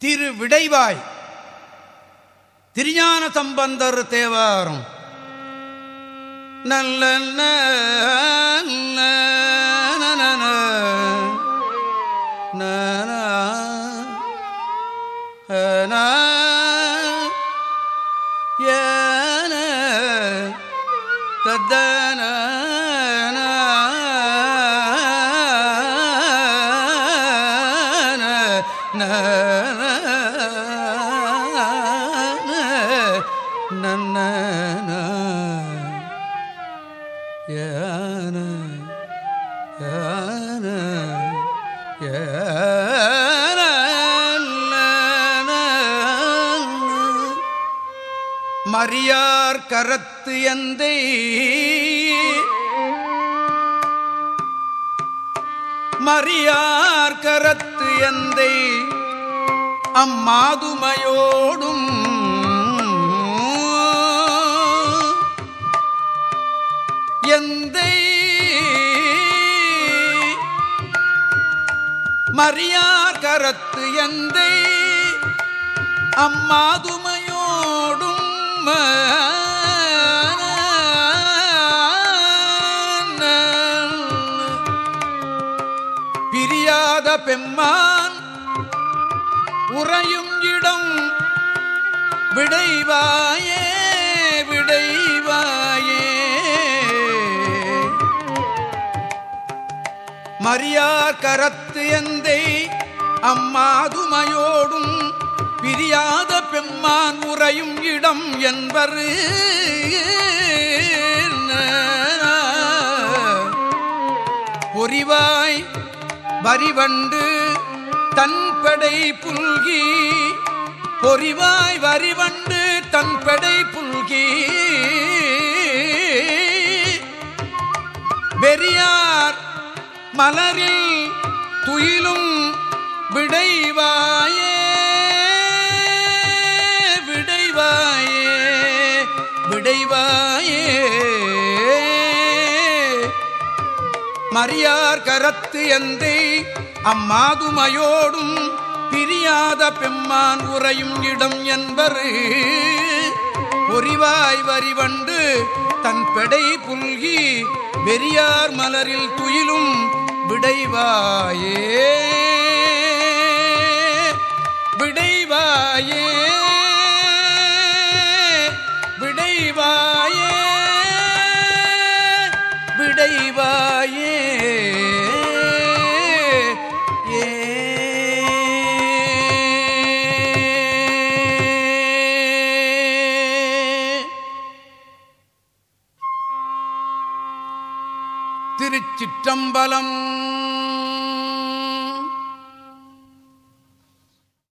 திரு விடைவாய் திருஞான சம்பந்தர் தேவாரம். நல்ல தத்தன நன்ன யான யான மரியார் கரத்து எந்தை. மரியார் கரத்து எந்தை. அம்மாதுமையோடும் எந்தை மரியா கரத்து எந்தை. அம்மாதுமையோடும் பிரியாத பெம்மான். உறையும் இடம் விடைவாயே விடைவாயே. மரியார் கரத்து எந்தை அம்மாதுமையோடும் பிரியாத பெம்மான் உறையும் இடம் என்பர். பொறிவாய் வரிவண்டு தன்படை புல்கி. பொறிவாய் வரிவண்டு தன்படை புல்கி. பெரியார் மலரில் துயிலும் விடைவாயே விடைவாயே விடைவாயே. மரியார் கரத்து எந்தை அம்மாதுமையோடும் பிரியாத பெம்மான் உறையும் இடம் என்பர். பொறிவாய் வரிவண்டு தன் பெடை புல்கி பெரியார் மலரில் துயிலும் விடைவாயே. திருச்சிற்றம்பலம்.